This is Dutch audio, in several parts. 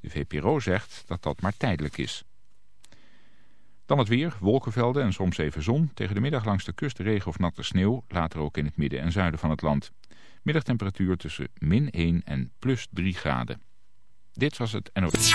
De VPRO zegt dat dat maar tijdelijk is. Dan het weer, wolkenvelden en soms even zon. Tegen de middag langs de kust regen of natte sneeuw. Later ook in het midden en zuiden van het land. Middagtemperatuur tussen min 1 en plus 3 graden. Dit was het NOS.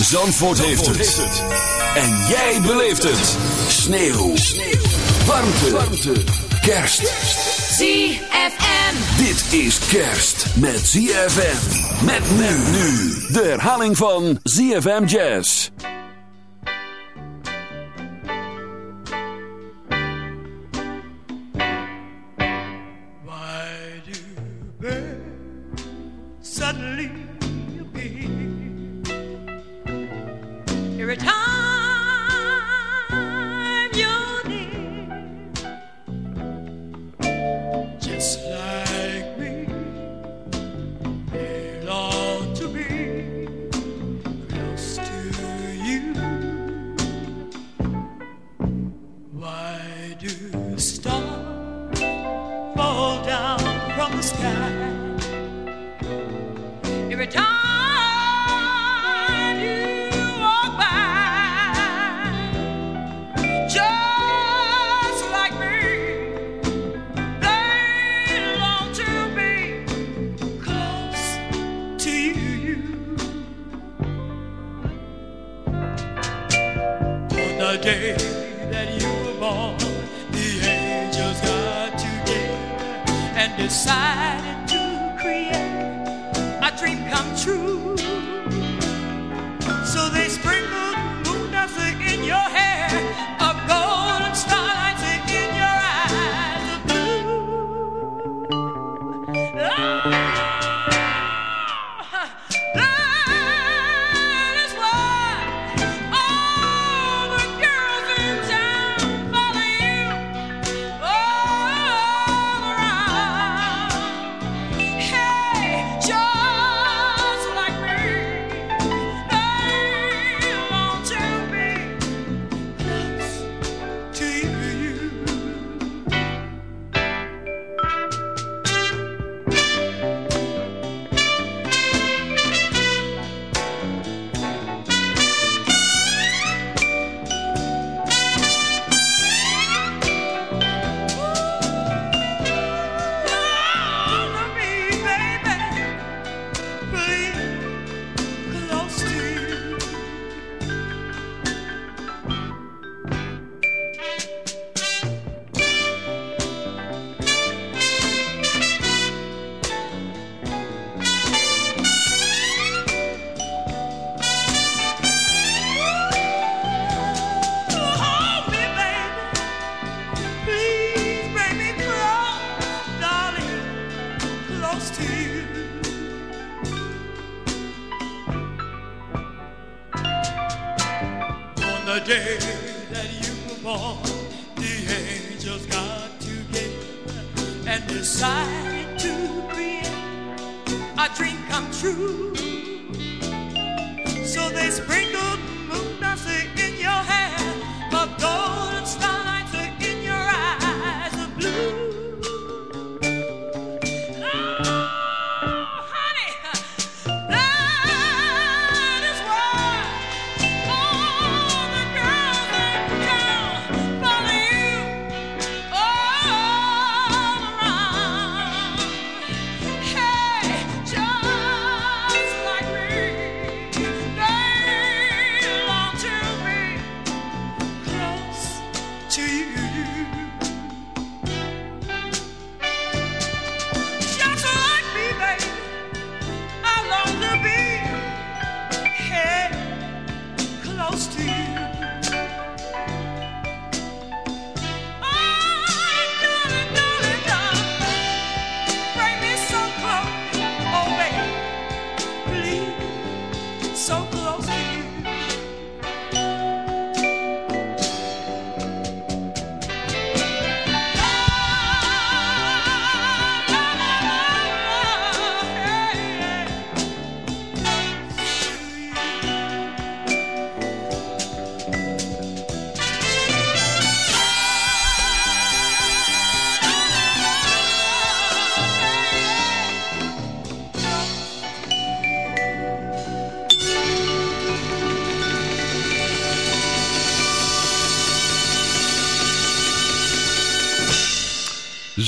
Zandvoort heeft het. En jij beleeft het. Sneeuw. Warmte. Warmte. Kerst. ZFM. Dit is kerst met ZFM. Met nu nu. De herhaling van ZFM Jazz.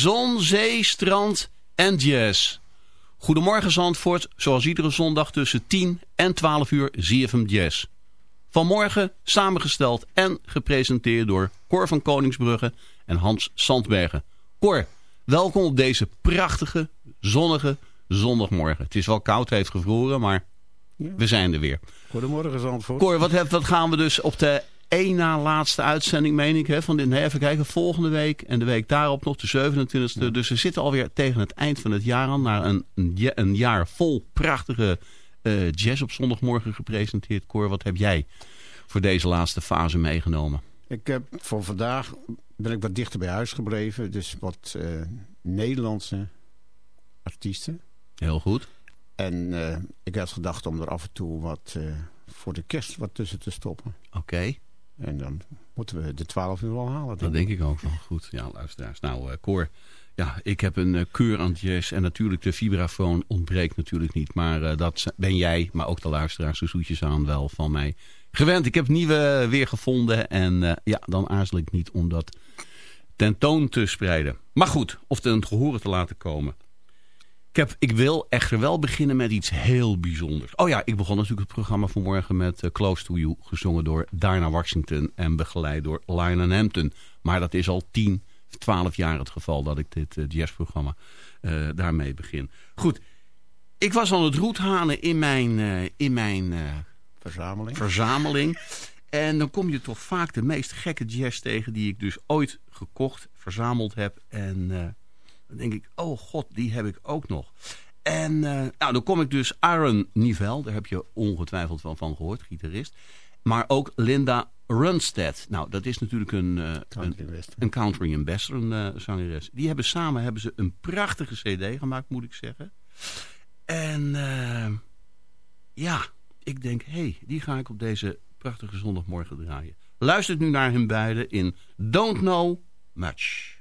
Zon, zee, strand en jazz. Goedemorgen Zandvoort, zoals iedere zondag tussen 10 en 12 uur ZFM Jazz. Vanmorgen samengesteld en gepresenteerd door Cor van Koningsbrugge en Hans Sandbergen. Cor, welkom op deze prachtige, zonnige zondagmorgen. Het is wel koud, het heeft gevroren, maar we zijn er weer. Goedemorgen Zandvoort. Cor, wat, heb- wat gaan we dus op de één na laatste uitzending, meen ik, hè, van dit, nee, even kijken, volgende week en de week daarop nog, de 27e. Dus we zitten alweer tegen het eind van het jaar aan, naar een, een, ja- een jaar vol prachtige eh, jazz op zondagmorgen gepresenteerd. Cor, wat heb jij voor deze laatste fase meegenomen? Ik heb voor vandaag ben ik wat dichter bij huis gebleven. Dus wat eh, Nederlandse artiesten. Heel goed. En eh, ik had gedacht om er af en toe wat voor de kerst wat tussen te stoppen. Oké, En dan moeten we de 12 uur wel halen. dat denk ik ook wel. Goed, ja, luisteraars. Nou, eh Cor, ja, ik heb een eh, keur aan jazz en natuurlijk de vibrafoon ontbreekt natuurlijk niet. Maar eh, dat ben jij, maar ook de luisteraars, de zoetjes aan wel van mij gewend. Ik heb nieuwe weer gevonden en ja, dan aarzel ik niet om dat tentoon te spreiden. Maar goed, of ten gehoren te laten komen. Ik, heb, ik wil echter wel beginnen met iets heel bijzonders. Oh ja, ik begon natuurlijk het programma vanmorgen met eh, Close to You... gezongen door Diana Washington en begeleid door Lionel Hampton. Maar dat is al 10, 12 jaar het geval dat ik dit uh, jazzprogramma uh, daarmee begin. Goed, ik was aan het roethanen in mijn, in mijn verzameling. verzameling. En dan kom je toch vaak de meest gekke jazz tegen... die ik dus ooit gekocht, verzameld heb. En dan denk ik, oh god, die heb ik ook nog. En uh, nou, dan kom ik dus Aaron Nivel, daar heb je ongetwijfeld wel van gehoord, gitarist. Maar ook Linda Runstead. Nou, dat is natuurlijk een, uh, country een, een, country western uh, zangeres. Die hebben samen hebben ze een prachtige cd gemaakt, moet ik zeggen. En ja, ik denk, hé, hey, die ga ik op deze prachtige zondagmorgen draaien. Luistert nu naar hun beiden in Don't Know Much.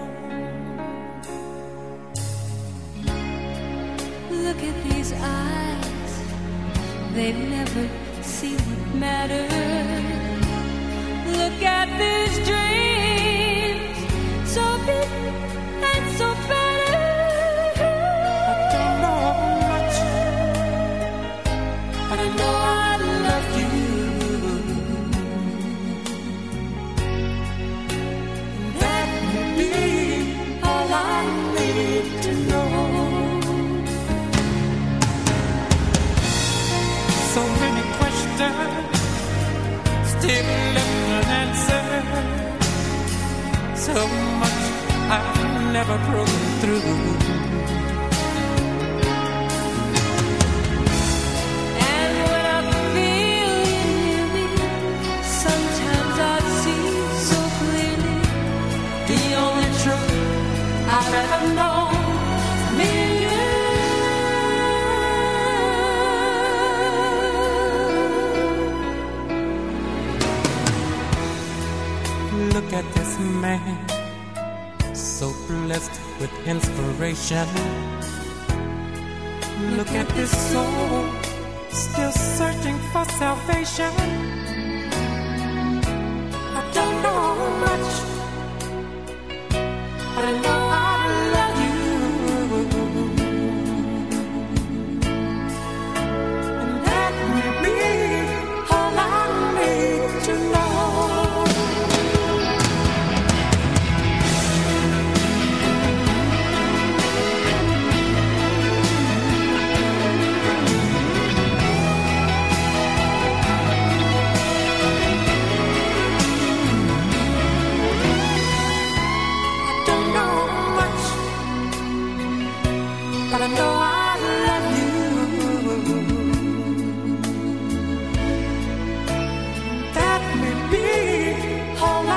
Look at these eyes, they've never seen what matters. Look at these dreams,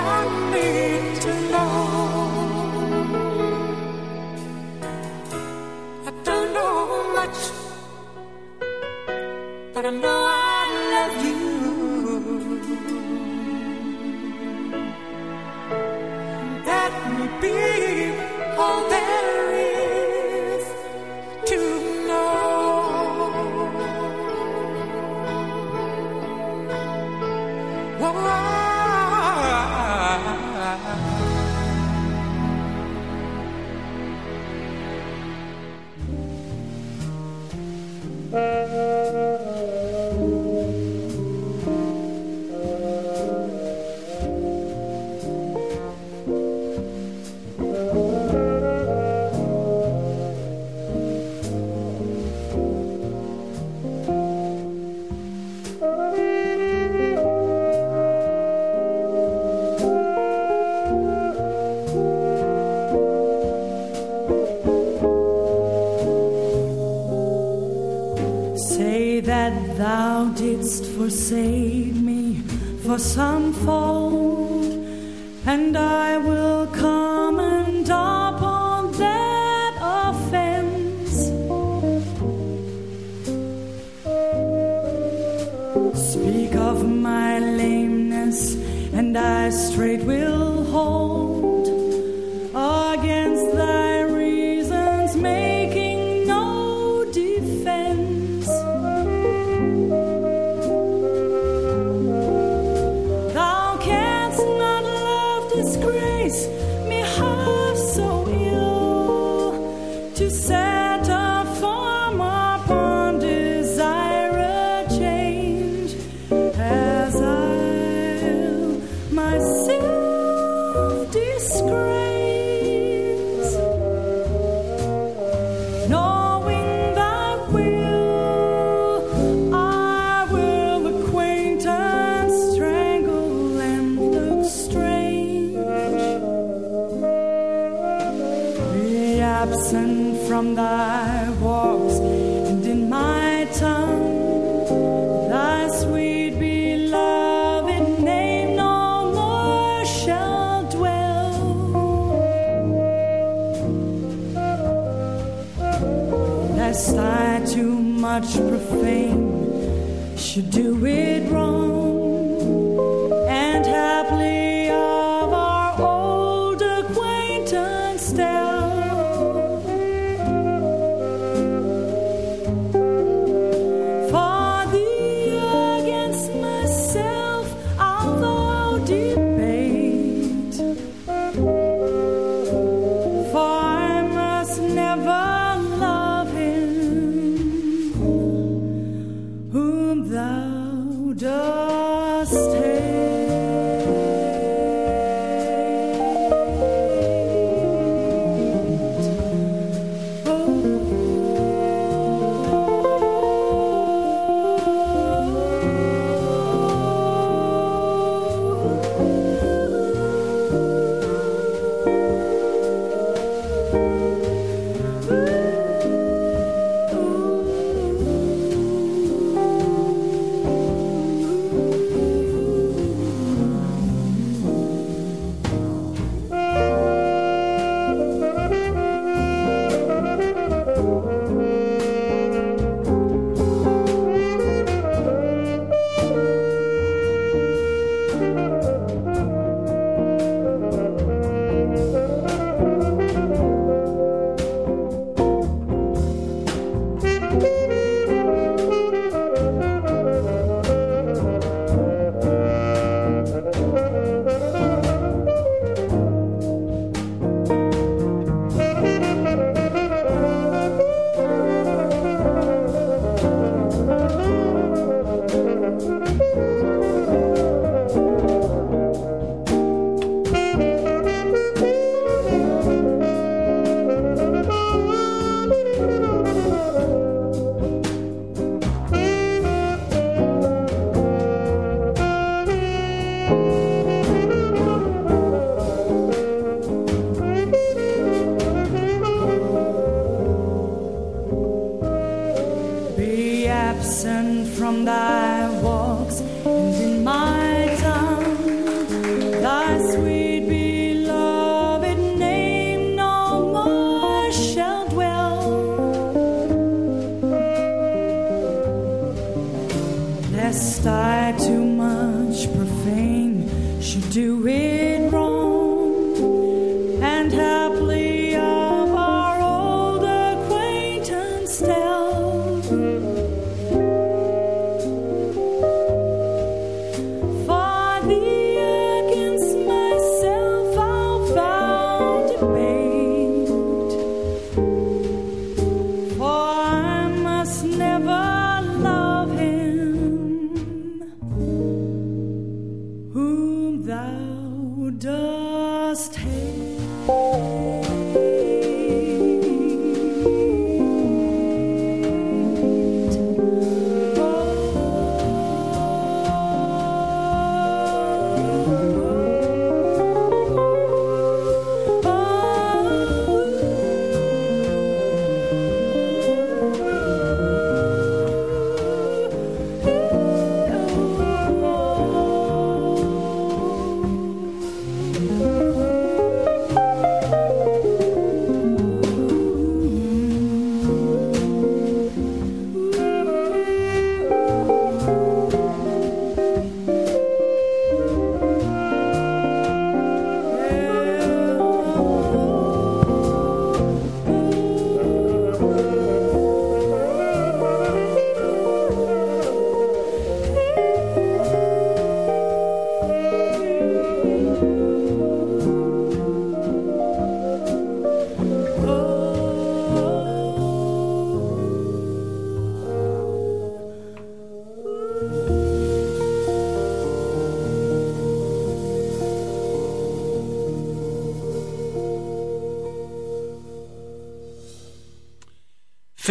I need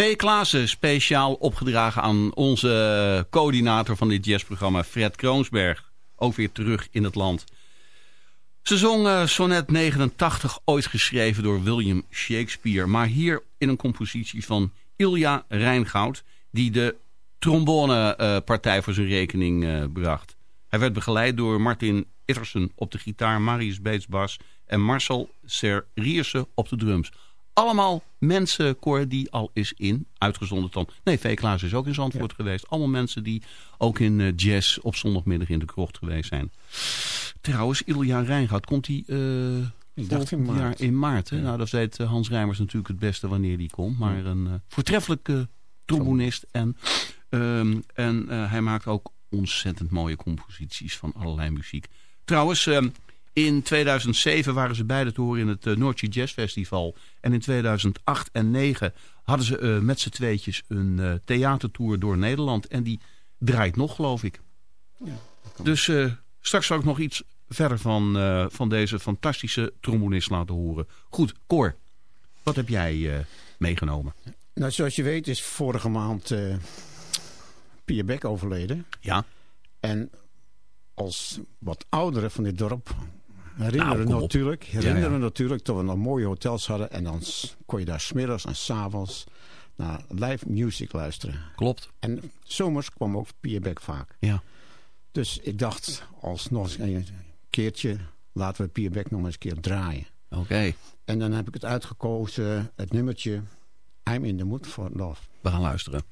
V. Klaassen, speciaal opgedragen aan onze coördinator van dit jazzprogramma, Fred Kroonsberg. Ook weer terug in het land. Ze zong eh, sonnet 89, ooit geschreven door William Shakespeare. Maar hier in een compositie van Ilja Rijngoud, die de trombonepartij voor zijn rekening eh, bracht. Hij werd begeleid door Martin Ittersen op de gitaar, Marius Beets bas en Marcel Serrierse op de drums. Allemaal mensen, Cor, die al is in, uitgezonderd dan. Nee, V. Klaas is ook in Zandvoort geweest. Allemaal mensen die ook in eh, jazz op zondagmiddag in de krocht geweest zijn. Trouwens, Ilja Rijngaard, komt hij uh, Ik dacht in maart. jaar in maart? Hè? Nou, dat weet eh, Hans Rijmers natuurlijk het beste wanneer die komt. Maar een eh, voortreffelijke trombonist. En, ehm, en eh, hij maakt ook ontzettend mooie composities van allerlei muziek. Trouwens, ehm, in 2007 waren ze beide te horen in het uh, Noordje Jazz Festival. En in 2008 en 2009 hadden ze eh, met z'n tweetjes een eh, theatertour door Nederland. En die draait nog, geloof ik. Dus eh, straks zal ik nog iets verder van, eh, van deze fantastische trombonist laten horen. Goed, Cor, wat heb jij eh, meegenomen? Nou, zoals je weet is vorige maand eh Pierre Beck overleden. Ja. En als wat ouderen van dit dorp herinneren Nou, natuurlijk, herinneren Ja, ja. natuurlijk dat we nog mooie hotels hadden. En dan kon je daar smiddags en s'avonds naar live music luisteren. Klopt. En zomers kwam ook Pierre Beck vaak. Ja. Dus ik dacht, als nog een keertje, laten we Pierre Beck nog eens een keer draaien. Oké, En dan heb ik het uitgekozen, het nummertje I'm in the mood for love. we gaan luisteren.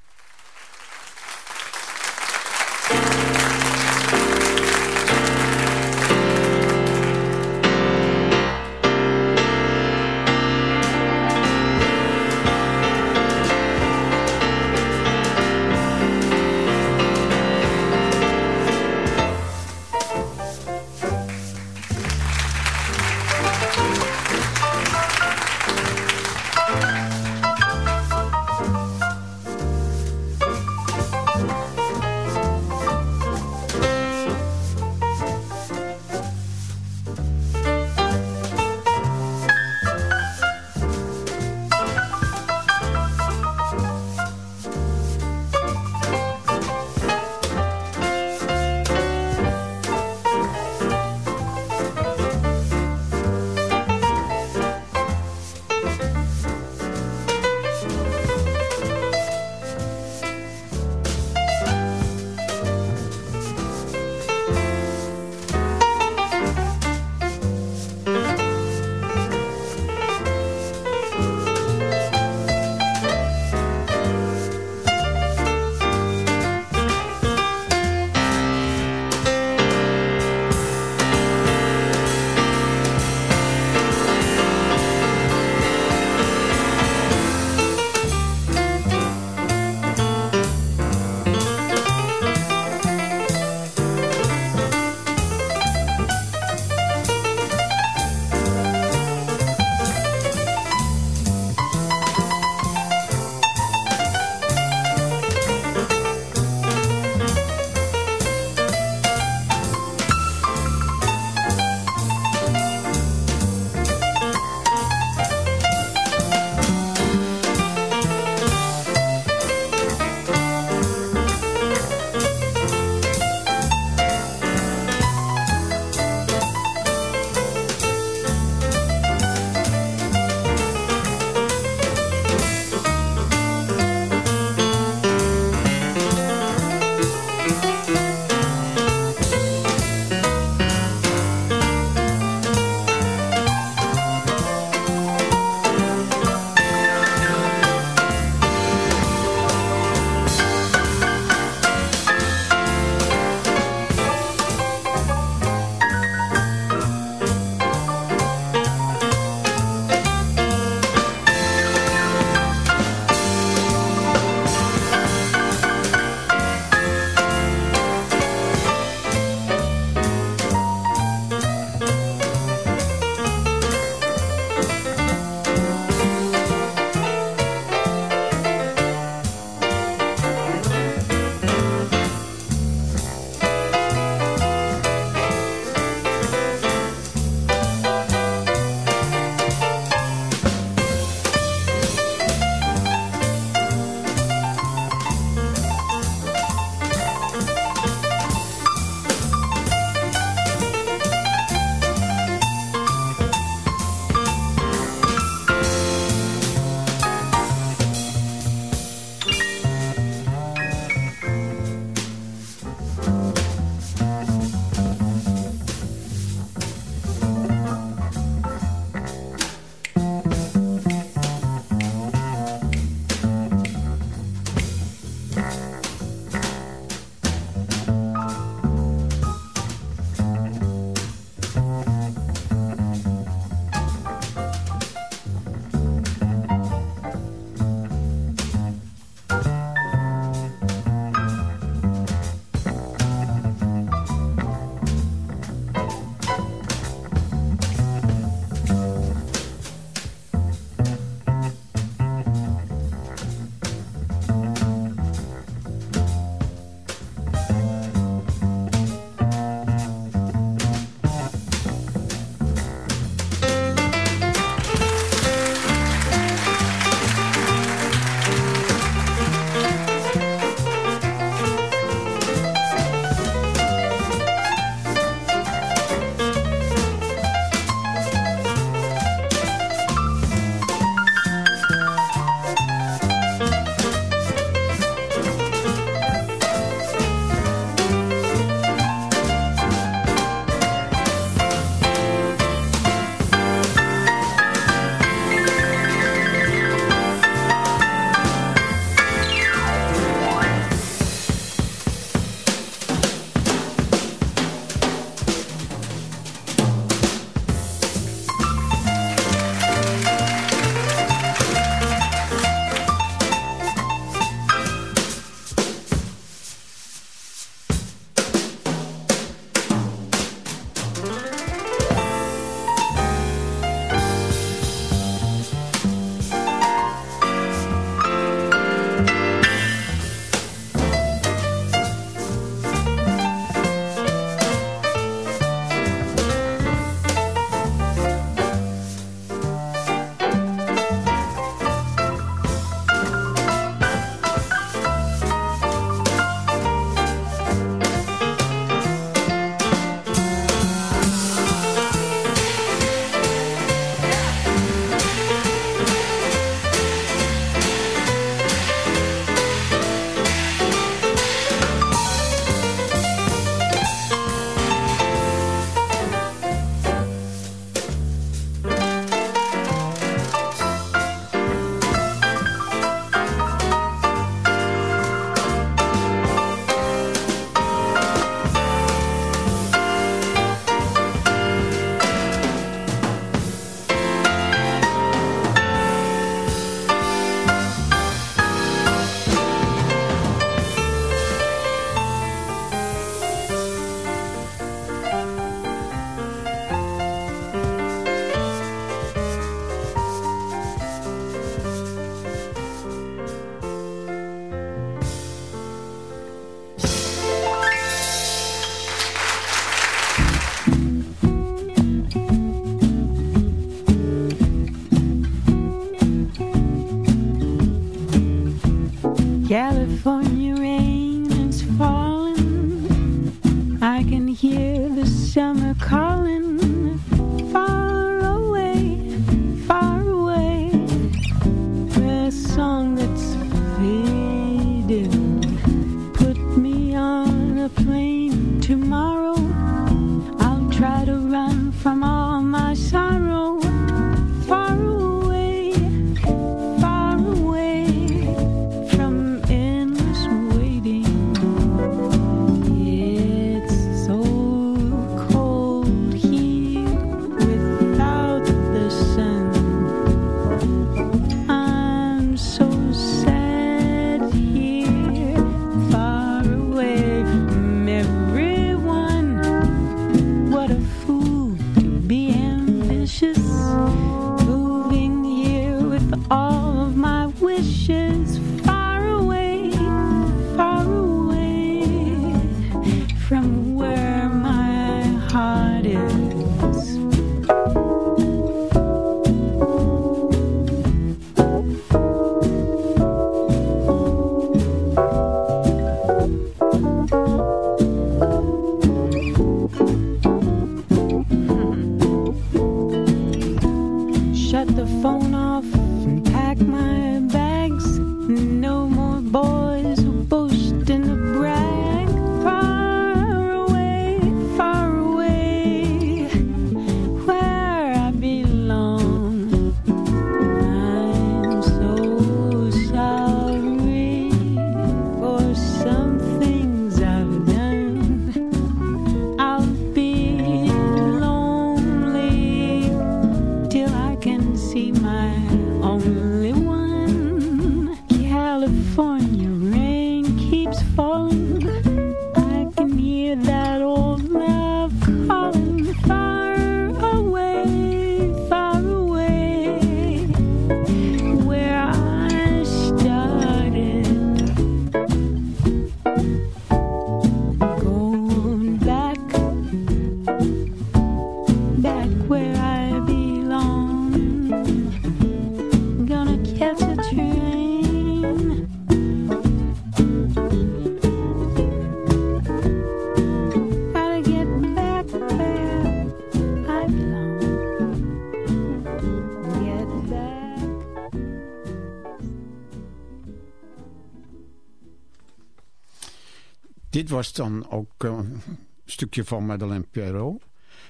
Was dan ook eh, een stukje van Madeleine Perrault.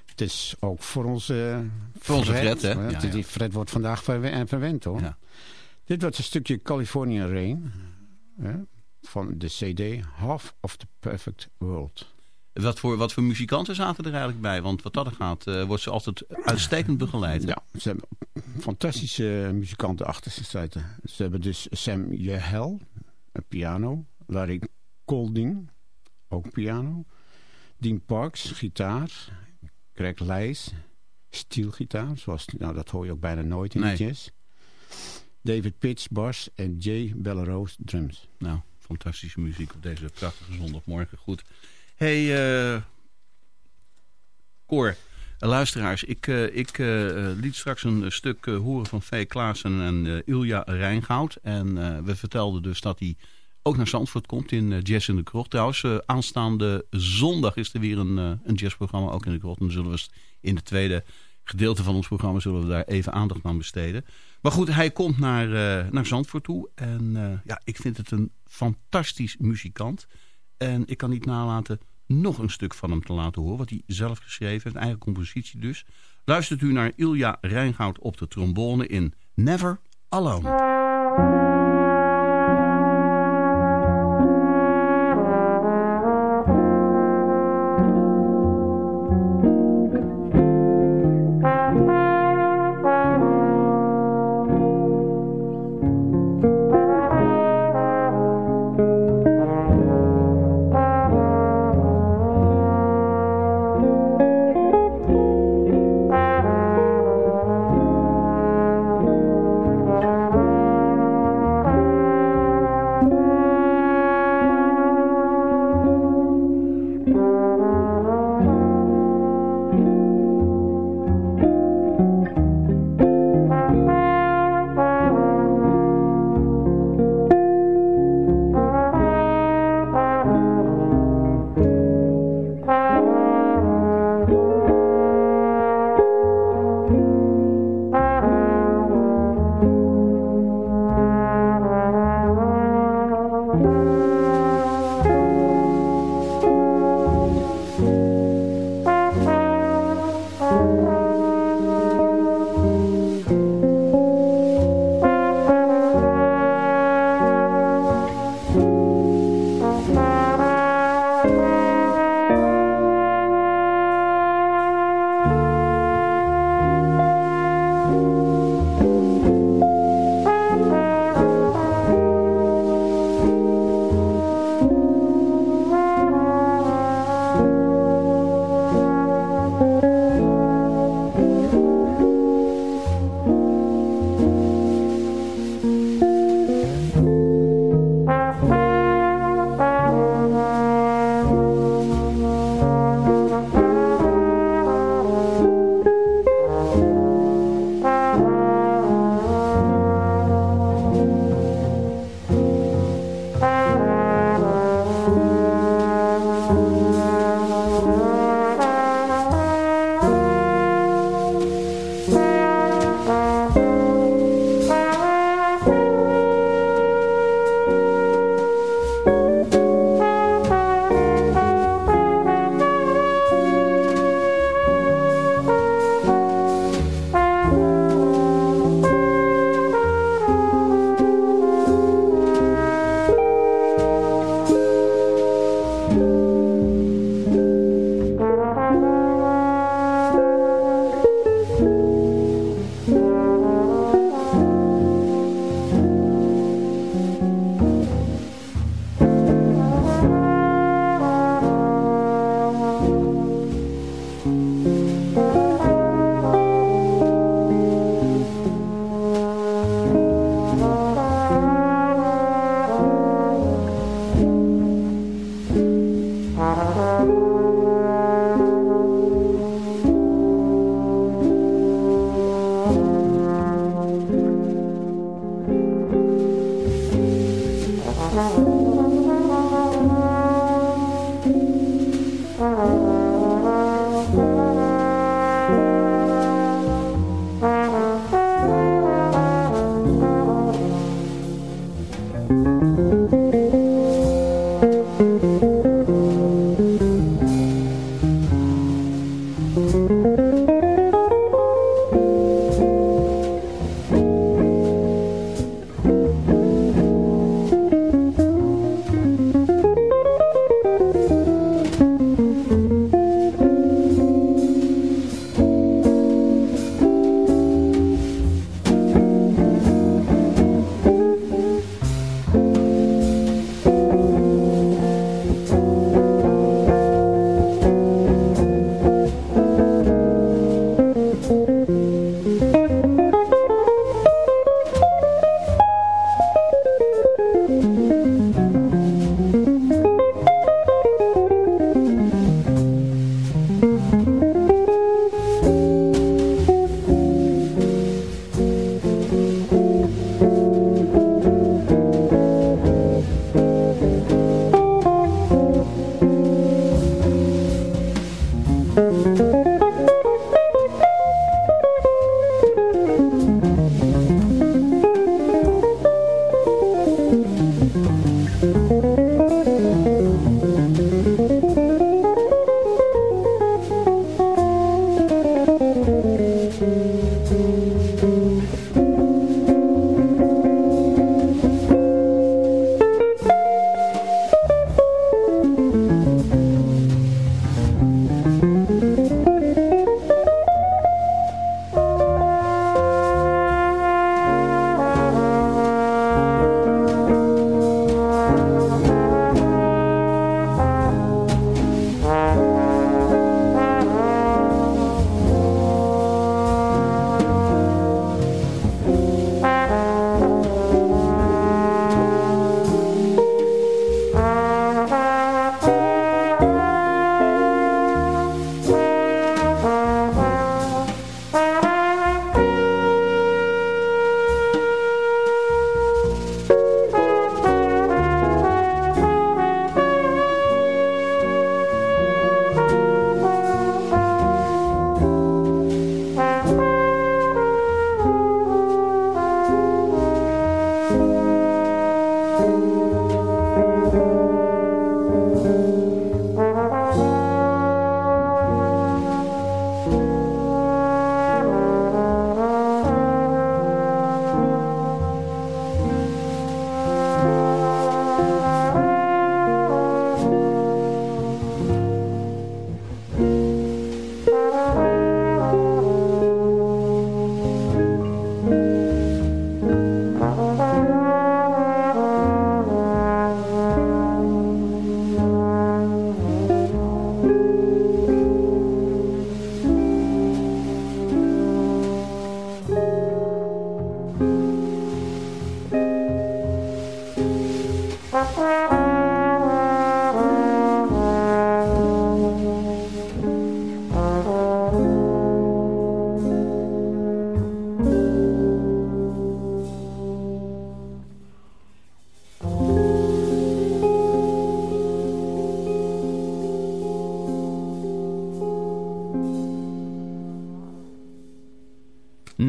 Het is ook voor onze Voor onze Fred, hè? Ja, Ja, die. Fred wordt vandaag en verwend, hoor. Ja. Dit was een stukje California Rain. hè, van de CD Half of the Perfect World. Wat voor, wat voor muzikanten zaten er eigenlijk bij? Want wat dat gaat, eh, wordt ze altijd uitstekend begeleid. Ja, ze hebben fantastische muzikanten achter zich zitten. Ze hebben dus Sam Yehel, een piano. Larry Colding, ook piano. Dean Parks, gitaar. Greg Leijs, steelgitaar. Zoals, nou, dat hoor je ook bijna nooit in Nee. de jazz. David Pitts, bas. En Jay Bellerose, drums. Nou, fantastische muziek op deze prachtige zondagmorgen. Goed. hey, eh Cor, eh, luisteraars. Ik, eh, ik eh, eh, liet straks een stuk eh, horen van V. Klaassen en eh, Ilja Rijngoud. En eh, we vertelden dus dat hij ook naar Zandvoort komt in eh, Jazz in de Krocht. Trouwens, eh, aanstaande zondag is er weer een, eh, een jazzprogramma, ook in de Krocht. En dan zullen we in het tweede gedeelte van ons programma zullen we daar even aandacht aan besteden. Maar goed, hij komt naar, naar Zandvoort toe. En ja, ik vind het een fantastisch muzikant. En ik kan niet nalaten nog een stuk van hem te laten horen. Wat hij zelf geschreven heeft, eigen compositie dus. Luistert u naar Ilja Rijngoud op de trombone in Never Alone.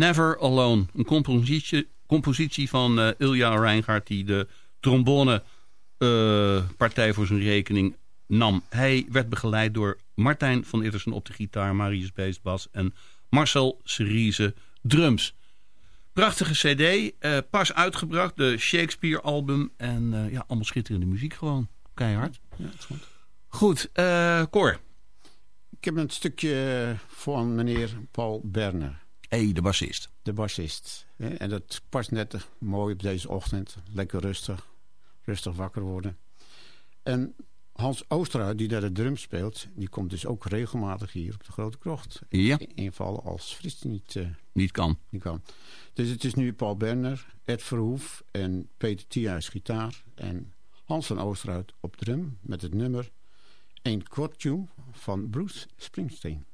Never Alone. Een compositie, compositie van eh, Ilja Reingaard die de trombone eh, partij voor zijn rekening nam. Hij werd begeleid door Martijn van Ittersen op de gitaar, Marius Beest bas en Marcel Cerise drums. Prachtige cd, eh, pas uitgebracht, de Shakespeare album en ja, allemaal schitterende muziek gewoon. Keihard. Ja, goed. Goed, Cor. Ik heb een stukje van meneer Paul Berner. Hey, de bassist. De bassist. En dat past net mooi op deze ochtend. Lekker rustig. Rustig wakker worden. En Hans Oosterhuis, die daar de drum speelt... die komt dus ook regelmatig hier op de Grote Krocht. Ja. Invallen als Fris niet, eh, Niet kan. niet kan. Dus het is nu Paul Berner, Ed Verhoef en Peter Thierhuis gitaar... en Hans van Oosterhuis op drum met het nummer... Een kort tune van Bruce Springsteen.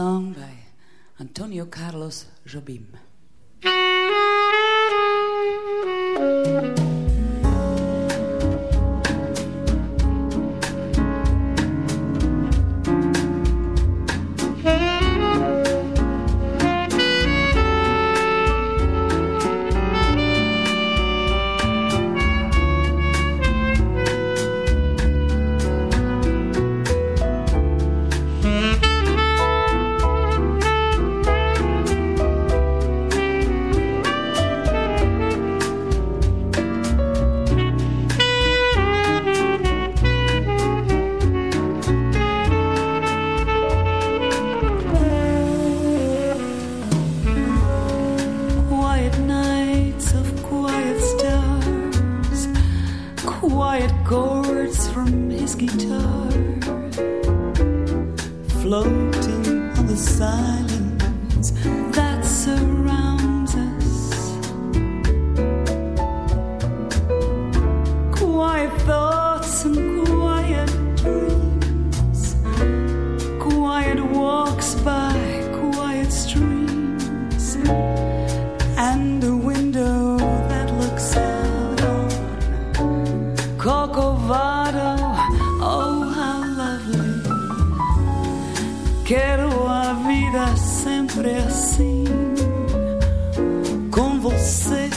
Song by Antonio Carlos Jobim. Corcovado. Oh, how lovely! Quero a vida sempre assim, com você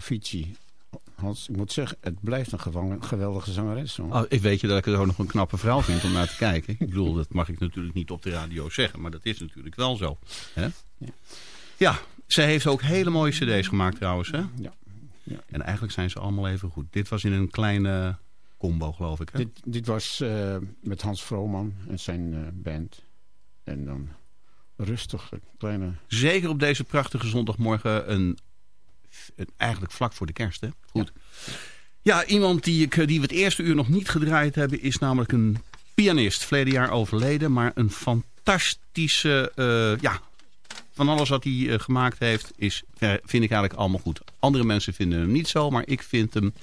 Fici. Hans, ik moet zeggen, het blijft een geweldige zangeres. Oh, ik weet je dat ik het ook nog een knappe vrouw vind om naar te kijken. Ik bedoel, dat mag ik natuurlijk niet op de radio zeggen, maar dat is natuurlijk wel zo. Hè? Ja. Ja, ze heeft ook hele mooie cd's gemaakt trouwens. Hè? Ja. Ja. En eigenlijk zijn ze allemaal even goed. Dit was in een kleine combo, geloof ik. Hè? Dit, dit was eh, met Hans Vrooman en zijn eh, band. En dan rustig, kleine... Zeker op deze prachtige zondagmorgen, een- eigenlijk vlak voor de kerst. Hè? Goed. Ja, iemand die, ik, die we het eerste uur nog niet gedraaid hebben... is namelijk een pianist. Verleden jaar overleden, maar een fantastische... eh, ja, van alles wat hij eh, gemaakt heeft, is, eh, vind ik eigenlijk allemaal goed. Andere mensen vinden hem niet zo, maar ik vind hem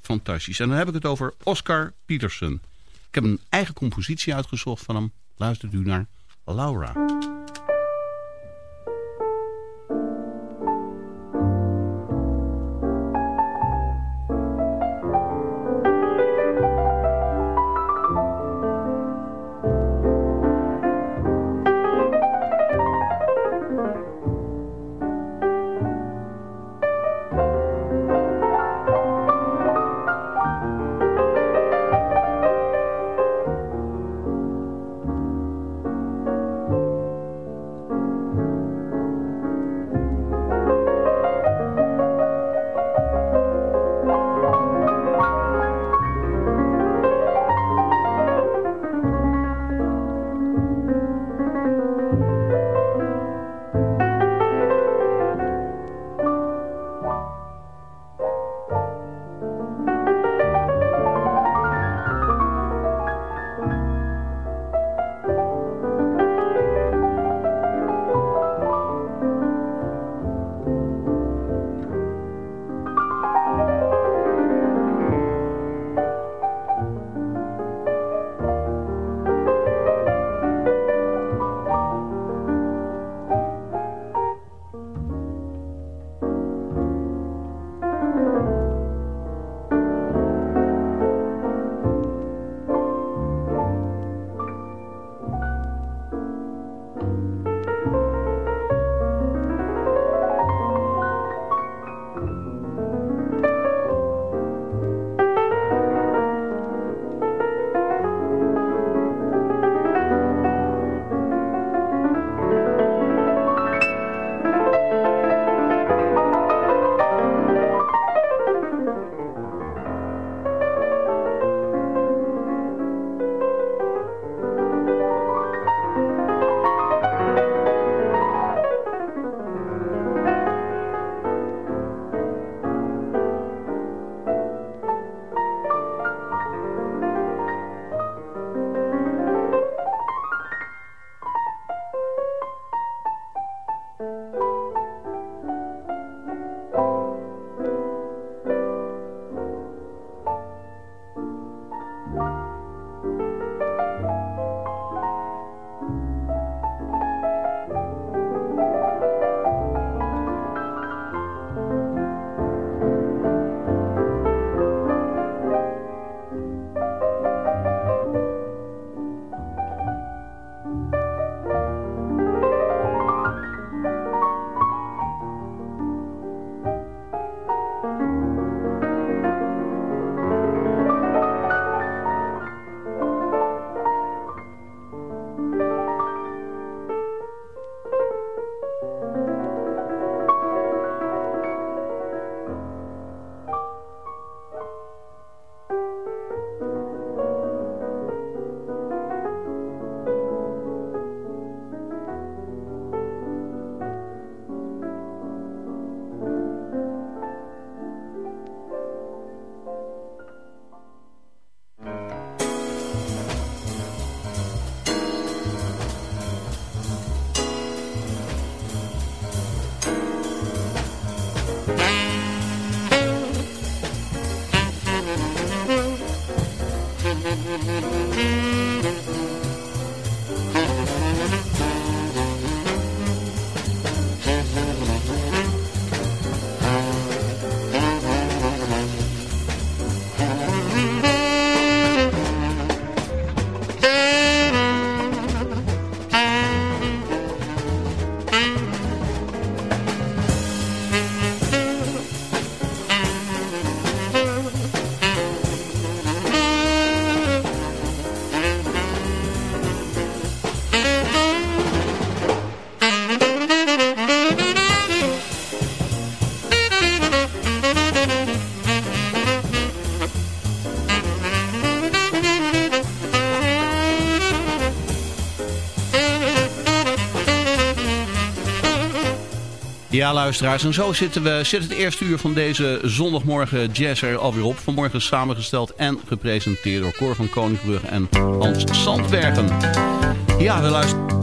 fantastisch. En dan heb ik het over Oscar Peterson. Ik heb een eigen compositie uitgezocht van hem. Luistert u naar Laura. Ja, luisteraars. En zo zitten we, zit het eerste uur van deze zondagmorgen jazz er alweer op. Vanmorgen samengesteld en gepresenteerd door Cor van Koningsbrugge en Hans Sandbergen. Ja, we luisteren...